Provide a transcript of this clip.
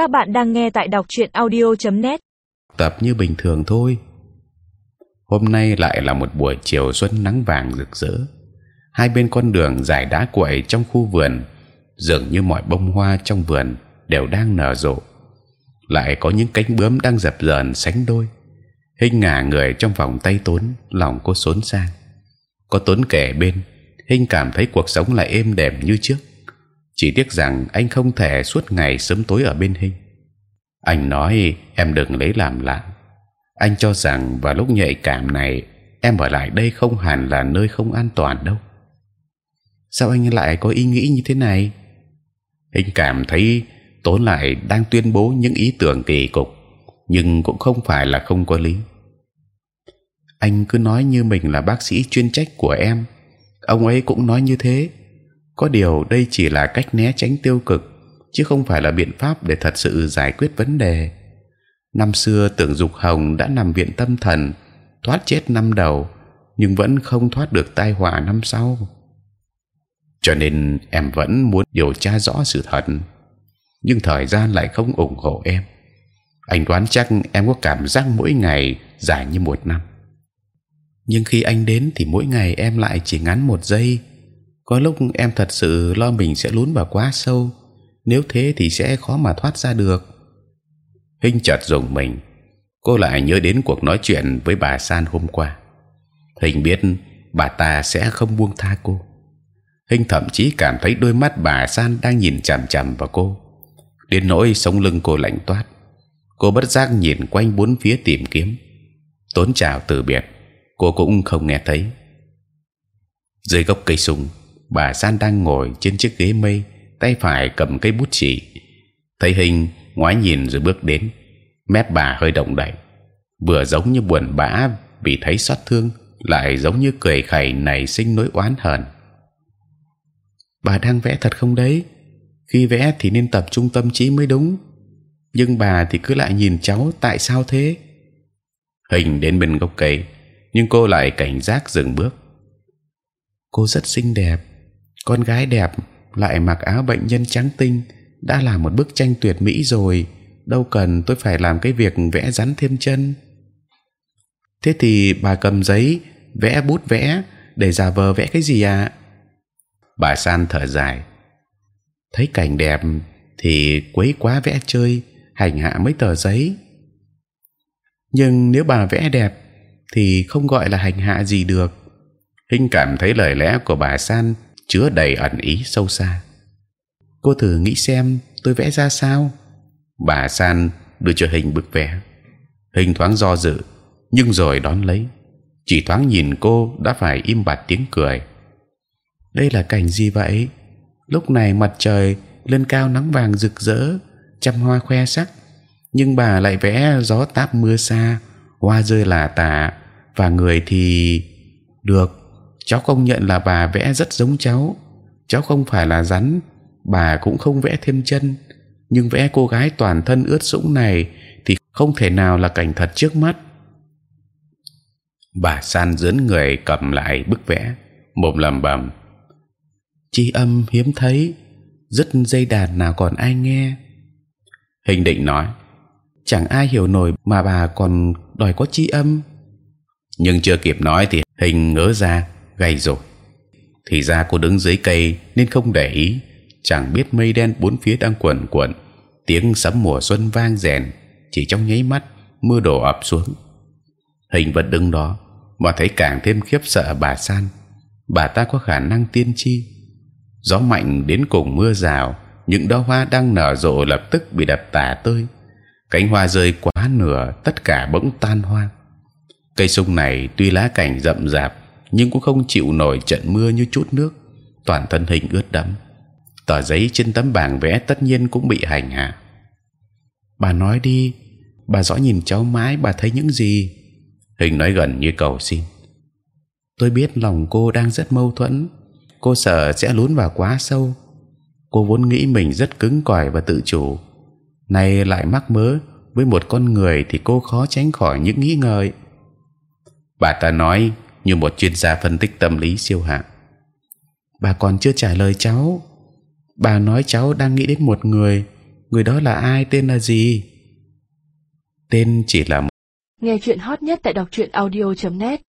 Các bạn đang nghe tại đọc truyện audio.net. Tập như bình thường thôi. Hôm nay lại là một buổi chiều xuân nắng vàng rực rỡ. Hai bên con đường dài đá quậy trong khu vườn, dường như mọi bông hoa trong vườn đều đang nở rộ. Lại có những cánh bướm đang dập dờn sánh đôi. Hình ngả người trong vòng tay tốn, lòng cô xốn sang. Có tốn kẻ bên, hình cảm thấy cuộc sống lại êm đềm như trước chỉ tiếc rằng anh không thể suốt ngày sớm tối ở bên hình anh nói em đừng lấy làm lạ. Anh cho rằng vào lúc nhạy cảm này, em ở lại đây không hẳn là nơi không an toàn đâu. Sao anh lại có ý nghĩ như thế này? Hình cảm thấy tốn lại đang tuyên bố những ý tưởng kỳ cục, nhưng cũng không phải là không có lý. Anh cứ nói như mình là bác sĩ chuyên trách của em. Ông ấy cũng nói như thế có điều đây chỉ là cách né tránh tiêu cực, chứ không phải là biện pháp để thật sự giải quyết vấn đề. Năm xưa tưởng dục hồng đã nằm viện tâm thần, thoát chết năm đầu, nhưng vẫn không thoát được tai họa năm sau. Cho nên em vẫn muốn điều tra rõ sự thật, nhưng thời gian lại không ủng hộ em. Anh đoán chắc em có cảm giác mỗi ngày dài như một năm. Nhưng khi anh đến thì mỗi ngày em lại chỉ ngắn một giây có lúc em thật sự lo mình sẽ lún vào quá sâu. Nếu thế thì sẽ khó mà thoát ra được. Hinh chợt dùng mình. Cô lại nhớ đến cuộc nói chuyện với bà San hôm qua. Hình biết bà ta sẽ không buông tha cô. Hinh thậm chí cảm thấy đôi mắt bà San đang nhìn c h ầ m c h ầ m vào cô. Đến nỗi sống lưng cô lạnh toát. Cô bất giác nhìn quanh bốn phía tìm kiếm. Tốn chào từ biệt, cô cũng không nghe thấy. Dưới gốc cây sung bà san đang ngồi trên chiếc ghế mây, tay phải cầm cây bút chỉ thấy hình ngoái nhìn rồi bước đến. Mép bà hơi động đậy. Vừa giống như buồn bã vì thấy xót thương, lại giống như cười khẩy nảy sinh nỗi oán hờn. Bà đang vẽ thật không đấy? Khi vẽ thì nên tập trung tâm trí mới đúng. Nhưng bà thì cứ lại nhìn cháu tại sao thế? Hình đến bên gốc cây, nhưng cô lại cảnh giác dừng bước. Cô rất xinh đẹp con gái đẹp lại mặc áo bệnh nhân trắng tinh, đã là một bức tranh tuyệt mỹ rồi. Đâu cần tôi phải làm cái việc vẽ rắn thêm chân. Thế thì bà cầm giấy, vẽ bút vẽ, để giả vờ vẽ cái gì ạ? À? bà san thở dài. Thấy cảnh đẹp thì quấy quá vẽ chơi, hành hạ mấy tờ giấy. Nhưng nếu bà vẽ đẹp thì không gọi là hành hạ gì được. Hinh cảm thấy lời lẽ của bà San chứa đầy ẩn ý sâu xa. Cô thử nghĩ xem tôi vẽ ra sao? Bà San đưa cho hình bức vẽ. Hình thoáng do dự, nhưng rồi đón lấy. Chỉ thoáng nhìn cô đã phải im bặt tiếng cười. Đây là cảnh gì vậy? Lúc này mặt trời lên cao nắng vàng rực rỡ, trăm hoa khoe sắc, nhưng bà lại vẽ gió táp mưa xa, hoa rơi là tả, và người thì được cháu công nhận là bà vẽ rất giống cháu. Cháu không phải là rắn, bà cũng không vẽ thêm chân. Nhưng vẽ cô gái toàn thân ướt sũng này thì không thể nào là cảnh thật trước mắt. Bà san dướn người cầm lại bức vẽ, mồm lẩm bẩm chi âm hiếm thấy, dứt dây đàn nào còn ai nghe? Hình định nói, chẳng ai hiểu nổi mà bà còn đòi có chi âm. Nhưng chưa kịp nói thì hình ngớ ra gầy rồi. Thì ra cô đứng dưới cây nên không để ý, chẳng biết mây đen bốn phía đang cuộn cuộn tiếng sấm mùa xuân vang rèn, chỉ trong nháy mắt mưa đổ ập xuống. Hình vẫn đứng đó, mà thấy càng thêm khiếp sợ bà san. Bà ta có khả năng tiên tri. Gió mạnh đến cùng mưa rào, những đóa hoa đang nở rộ lập tức bị đập tả tơi. Cánh hoa rơi quá nửa, tất cả bỗng tan hoang. Cây sung này tuy lá cảnh rậm rạp nhưng cũng không chịu nổi trận mưa như chút nước. Toàn thân hình ướt đẫm. Tờ giấy trên tấm bảng vẽ tất nhiên cũng bị hành hạ. Bà nói đi, bà dõi nhìn cháu mãi bà thấy những gì? Hình nói gần như cầu xin. Tôi biết lòng cô đang rất mâu thuẫn. Cô sợ sẽ lún vào quá sâu. Cô vốn nghĩ mình rất cứng cỏi và tự chủ. Nay lại mắc mớ, với một con người thì cô khó tránh khỏi những nghĩ ngợi bà ta nói như một chuyên gia phân tích tâm lý siêu hạng. Bà còn chưa trả lời cháu. Bà nói cháu đang nghĩ đến một người, người đó là ai tên là gì tên chỉ là Nghe chuyện hot nhất tại đọc truyện audio.net